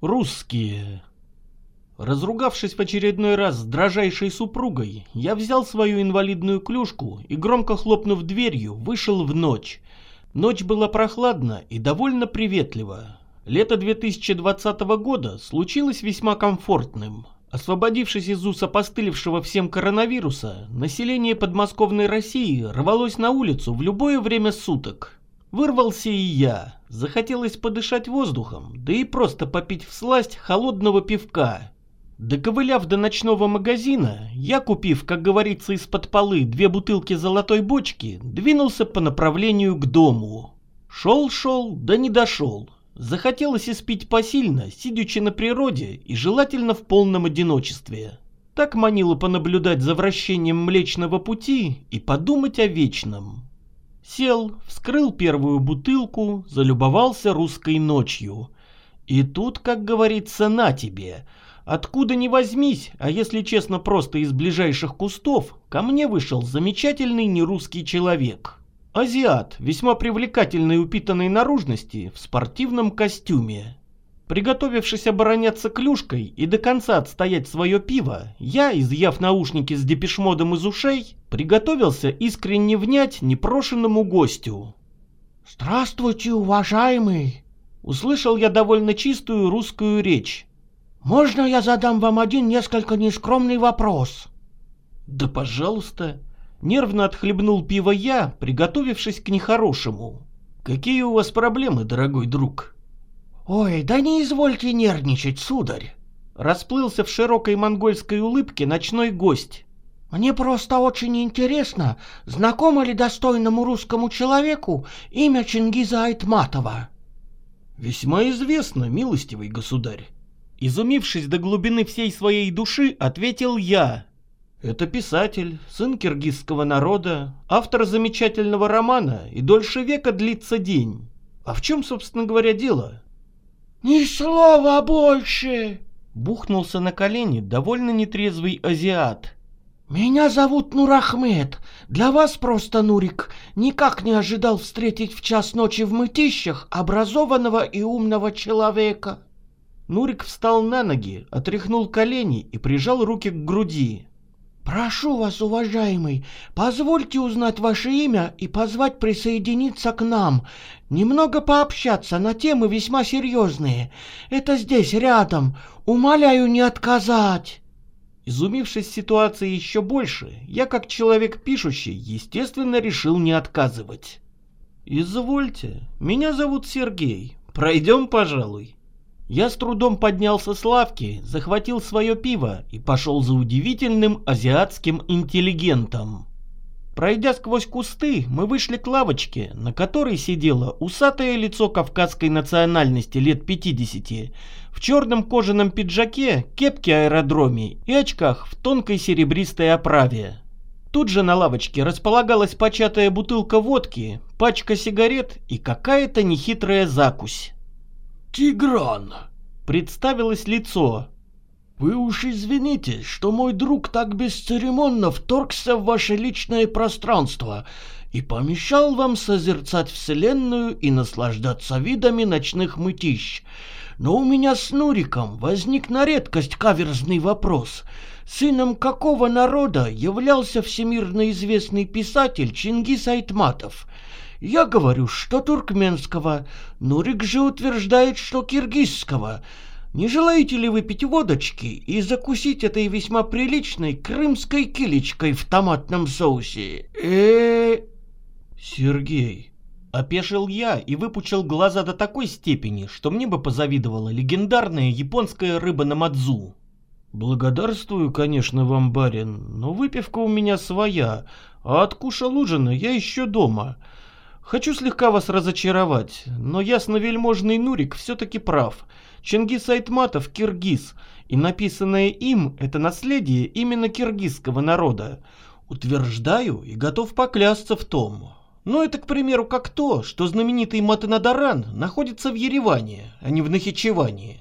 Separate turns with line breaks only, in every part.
Русские. Разругавшись в очередной раз с дрожайшей супругой, я взял свою инвалидную клюшку и, громко хлопнув дверью, вышел в ночь. Ночь была прохладна и довольно приветлива. Лето 2020 года случилось весьма комфортным. Освободившись из уса постылившего всем коронавируса, население подмосковной России рвалось на улицу в любое время суток. Вырвался и я. Захотелось подышать воздухом, да и просто попить в сласть холодного пивка. Доковыляв до ночного магазина, я, купив, как говорится, из-под полы две бутылки золотой бочки, двинулся по направлению к дому. Шел-шел, да не дошел. Захотелось испить посильно, сидячи на природе и желательно в полном одиночестве. Так манило понаблюдать за вращением Млечного Пути и подумать о вечном. Сел, вскрыл первую бутылку, залюбовался русской ночью. И тут, как говорится, на тебе. Откуда ни возьмись, а если честно, просто из ближайших кустов, ко мне вышел замечательный нерусский человек. Азиат, весьма привлекательной упитанной наружности, в спортивном костюме. Приготовившись обороняться клюшкой и до конца отстоять свое пиво, я, изъяв наушники с депешмодом из ушей, приготовился искренне внять непрошенному гостю.
«Здравствуйте, уважаемый!»
Услышал я довольно чистую русскую речь.
«Можно я задам вам один несколько нескромный вопрос?»
«Да пожалуйста!» Нервно отхлебнул пиво я, приготовившись к нехорошему. «Какие у вас проблемы, дорогой друг?»
«Ой, да не извольте нервничать, сударь!»
Расплылся в широкой монгольской улыбке ночной гость.
«Мне просто очень интересно, знакомо ли достойному русскому человеку имя Чингиза Айтматова?»
«Весьма известно, милостивый государь». Изумившись до глубины всей своей души, ответил я. «Это писатель, сын киргизского народа, автор замечательного романа «И дольше века длится день». А в чем, собственно говоря, дело?»
«Ни слова больше!»
Бухнулся на колени довольно нетрезвый азиат.
«Меня зовут Нурахмед. Для вас просто Нурик. Никак не ожидал встретить в час ночи в мытищах образованного и умного человека».
Нурик встал на ноги, отряхнул колени и прижал руки к груди.
«Прошу вас, уважаемый, позвольте узнать ваше имя и позвать присоединиться к нам. Немного пообщаться на темы весьма серьезные. Это здесь, рядом. Умоляю не отказать».
Изумившись ситуацией еще больше, я, как человек пишущий, естественно, решил не отказывать. «Извольте, меня зовут Сергей. Пройдем, пожалуй». Я с трудом поднялся с лавки, захватил свое пиво и пошел за удивительным азиатским интеллигентом. Пройдя сквозь кусты, мы вышли к лавочке, на которой сидело усатое лицо кавказской национальности лет 50, в черном кожаном пиджаке, кепке аэродроме и очках в тонкой серебристой оправе. Тут же на лавочке располагалась початая бутылка водки, пачка сигарет и какая-то нехитрая закусь.
«Тигран!»
— представилось лицо.
«Вы уж извините, что мой друг так бесцеремонно вторгся в ваше личное пространство и помешал вам созерцать Вселенную и наслаждаться видами ночных мытищ. Но у меня с Нуриком возник на редкость каверзный вопрос. Сыном какого народа являлся всемирно известный писатель Чингис Айтматов?» Я говорю, что туркменского. Нурик же утверждает, что киргизского. Не желаете ли выпить водочки и закусить этой весьма приличной крымской килечкой в томатном соусе? э
Сергей, опешил я и выпучил глаза до такой степени, что мне бы позавидовала легендарная японская рыба на мадзу. Благодарствую, конечно, вам, барин, но выпивка у меня своя, а откушал ужина я еще дома. Хочу слегка вас разочаровать, но ясновельможный Нурик все-таки прав. Чингис Айтматов – киргиз, и написанное им – это наследие именно киргизского народа. Утверждаю и готов поклясться в том. Но это, к примеру, как то, что знаменитый Матанадаран находится в Ереване, а не в Нахичеване.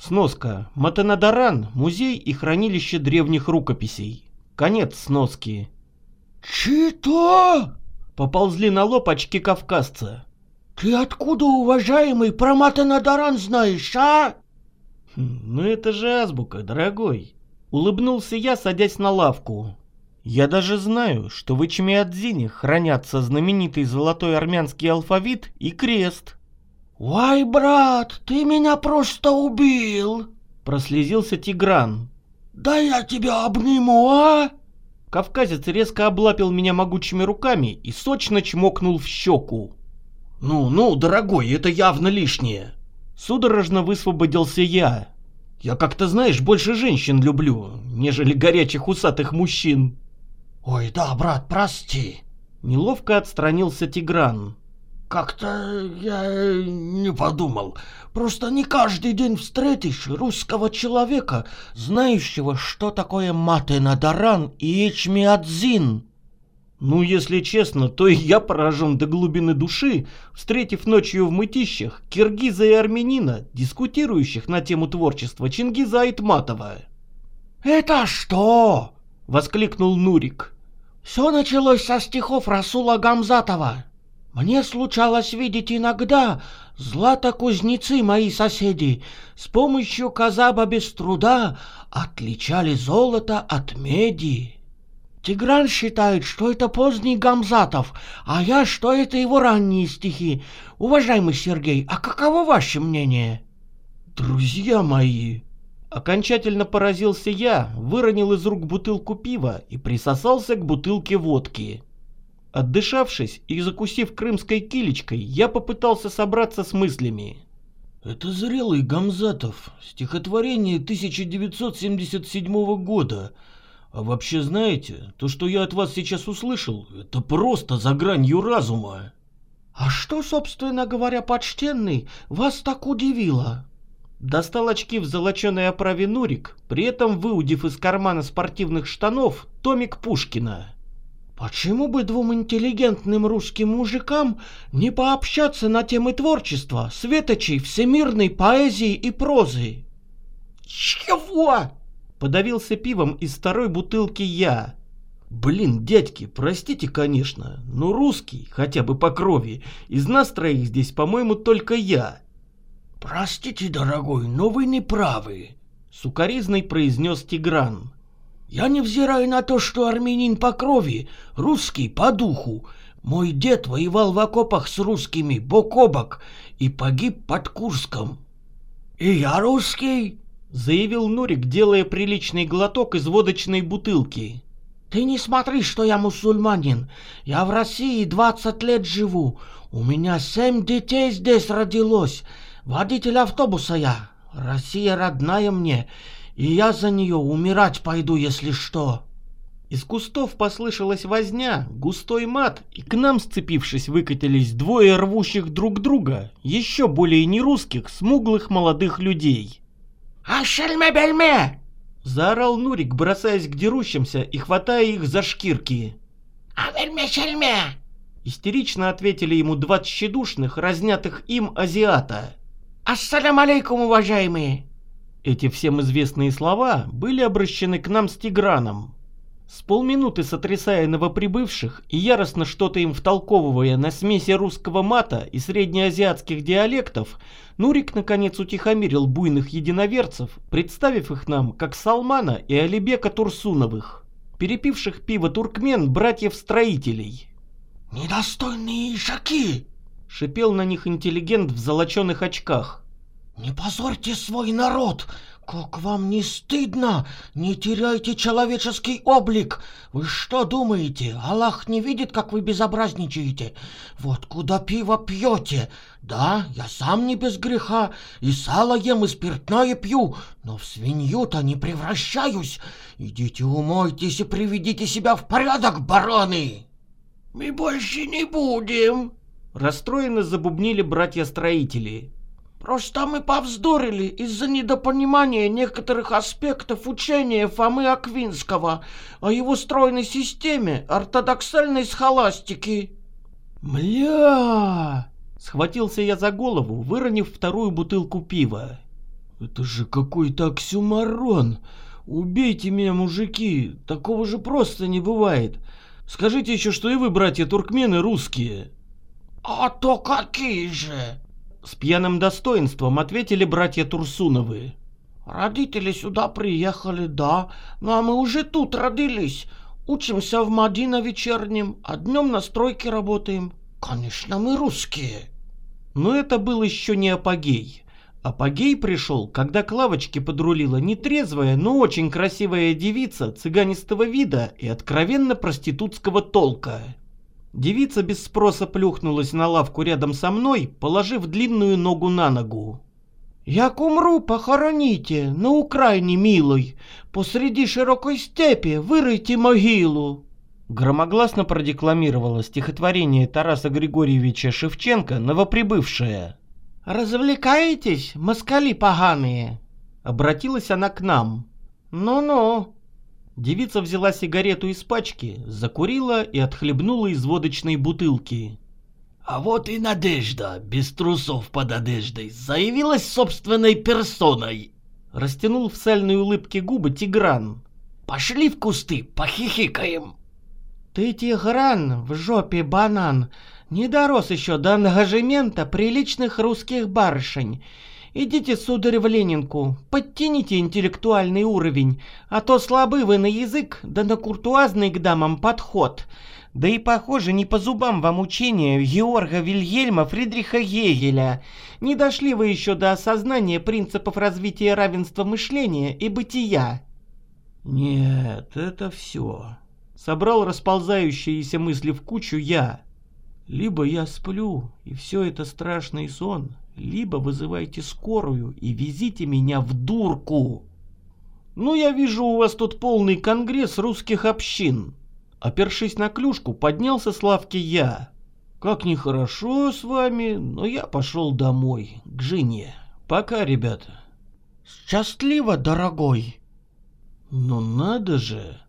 Сноска. Матанадаран – музей и хранилище древних рукописей. Конец сноски.
«Чито?»
Поползли на лоб очки кавказца.
«Ты откуда, уважаемый, про Матанадаран знаешь, а?»
Хм, ну это же азбука, дорогой. Улыбнулся я, садясь на лавку. Я даже знаю, что в Ичмиадзине хранятся знаменитый золотой армянский алфавит и крест.
«Ой, брат, ты меня просто убил!»
Прослезился Тигран.
«Да я тебя обниму, а?»
Кавказец резко облапил меня могучими руками и сочно чмокнул в щеку.
«Ну, ну, дорогой, это явно лишнее!»
Судорожно высвободился я.
«Я как-то, знаешь, больше женщин люблю, нежели горячих усатых мужчин».
«Ой, да, брат, прости!»
Неловко отстранился Тигран.
Как-то я не подумал. Просто не каждый день встретишь русского человека, знающего, что такое Матенадаран и Эчмиадзин.
Ну, если честно, то и я поражен до глубины души, встретив ночью в мытищах киргиза и армянина, дискутирующих на тему творчества Чингиза Айтматова.
«Это что?»
— воскликнул Нурик.
«Все началось со стихов Расула Гамзатова. Мне случалось видеть иногда златокузнецы мои соседи с помощью казаба без труда отличали золото от меди. Тигран считает, что это поздний Гамзатов, а я, что это его ранние стихи. Уважаемый Сергей, а каково ваше мнение?
Друзья мои,
Окончательно поразился я, выронил из рук бутылку пива и присосался к бутылке водки. Отдышавшись и закусив крымской килечкой, я попытался собраться с мыслями.
Это зрелый Гамзатов, стихотворение 1977 года. А вообще знаете, то, что я от вас сейчас услышал, это просто за гранью разума.
А что, собственно говоря, почтенный, вас так удивило?
Достал очки в золоченой оправе Нурик, при этом выудив из кармана спортивных штанов томик Пушкина.
Почему бы двум интеллигентным русским мужикам не пообщаться на темы творчества, светочей, всемирной поэзии и прозы?
Чего? Подавился пивом из второй бутылки я.
Блин, дядьки, простите, конечно, но русский, хотя бы по крови, из нас троих здесь, по-моему, только я.
Простите, дорогой, но вы не правы,
сукаризной произнес Тигран.
Я невзираю на то, что армянин по крови, русский по духу. Мой дед воевал в окопах с русскими бок о бок и погиб под Курском. И я русский,
заявил Нурик, делая приличный глоток из водочной бутылки.
Ты не смотри, что я мусульманин. Я в России двадцать лет живу. У меня семь детей здесь родилось. Водитель автобуса я. Россия родная мне и я за нее умирать пойду, если что».
Из кустов послышалась возня, густой мат, и к нам, сцепившись, выкатились двое рвущих друг друга, еще более нерусских, смуглых молодых людей.
«А шельме-бельме!»
— заорал Нурик, бросаясь к дерущимся и хватая их за шкирки.
«А вельме-шельме!»
— истерично ответили ему два тщедушных, разнятых им азиата.
«Ассалям алейкум, уважаемые!»
Эти всем известные слова были обращены к нам с Тиграном. С полминуты сотрясая новоприбывших и яростно что-то им втолковывая на смеси русского мата и среднеазиатских диалектов, Нурик наконец утихомирил буйных единоверцев, представив их нам как Салмана и Алибека Турсуновых, перепивших пиво туркмен братьев-строителей.
«Недостойные ишаки!»
— шипел на них интеллигент в золоченых очках.
«Не позорьте свой народ! Как вам не стыдно? Не теряйте человеческий облик! Вы что думаете, Аллах не видит, как вы безобразничаете? Вот куда пиво пьете? Да, я сам не без греха, и сало ем, и спиртное пью, но в свинью-то не превращаюсь. Идите умойтесь и приведите себя в порядок, бараны!» «Мы больше не будем!»
Расстроенно забубнили братья-строители.
Просто мы повздорили из-за недопонимания некоторых аспектов учения Фомы Аквинского о его стройной системе ортодоксальной схоластики.
«Мля!» — схватился я за голову, выронив вторую бутылку пива.
«Это же какой-то оксюмарон! Убейте меня, мужики! Такого же просто не бывает! Скажите еще, что и вы, братья туркмены, русские!»
«А то какие же!»
С пьяным достоинством ответили братья Турсуновы.
Родители сюда приехали, да, ну а мы уже тут родились. Учимся в МАДИ на вечернем, а днем на стройке работаем. Конечно, мы русские.
Но это был еще не апогей. Апогей пришел, когда к лавочке подрулила нетрезвая, но очень красивая девица цыганистого вида и откровенно проститутского толка. Девица без спроса плюхнулась на лавку рядом со мной, положив длинную ногу на ногу.
«Як умру, похороните, на Украине, милой, посреди широкой степи вырыйте могилу!»
Громогласно продекламировала стихотворение Тараса Григорьевича Шевченко «Новоприбывшая».
«Развлекаетесь, москали поганые?»
Обратилась она к нам.
«Ну-ну».
Девица взяла сигарету из пачки, закурила и отхлебнула из водочной бутылки.
А вот и Надежда, без трусов под одеждой, заявилась собственной персоной.
Растянул в сальной улыбке губы Тигран.
Пошли в кусты, похихикаем.
Ты, Тигран, в жопе банан, не дорос еще до ангажемента приличных русских барышень. Идите, сударь, в Ленинку, подтяните интеллектуальный уровень, а то слабы вы на язык, да на куртуазный к дамам подход. Да и, похоже, не по зубам вам учение Георга Вильгельма Фридриха Гегеля. Не дошли вы еще до осознания принципов развития равенства мышления и бытия.
Нет, это все. Собрал расползающиеся мысли в кучу я. Либо я сплю, и все это страшный сон, либо вызывайте скорую и везите меня в дурку. Ну, я вижу, у вас тут полный конгресс русских общин. Опершись на клюшку, поднялся с лавки я. Как нехорошо с вами, но я пошел домой, к жене. Пока, ребята.
Счастливо, дорогой.
Но надо же.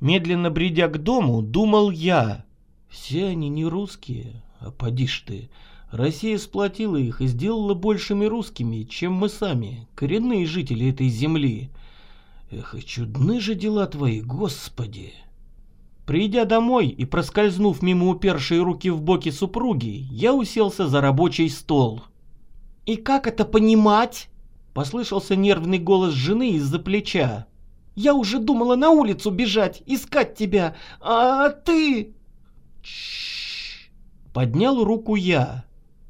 Медленно бредя к дому, думал я. Все они не русские, а поди ж ты. Россия сплотила их и сделала большими русскими, чем мы сами, коренные жители этой земли. Эх, и чудны же дела твои, Господи! Придя домой и проскользнув мимо упершей руки в боки супруги, я уселся за рабочий стол.
«И как это понимать?»
— послышался нервный голос жены из-за плеча.
«Я уже думала на улицу бежать, искать тебя, а ты...»
Поднял руку я.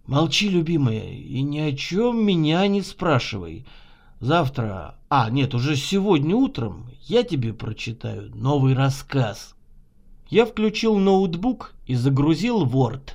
Молчи, любимая, и ни о чем меня не спрашивай. Завтра, а нет, уже сегодня утром я тебе прочитаю новый рассказ. Я включил ноутбук и загрузил Word.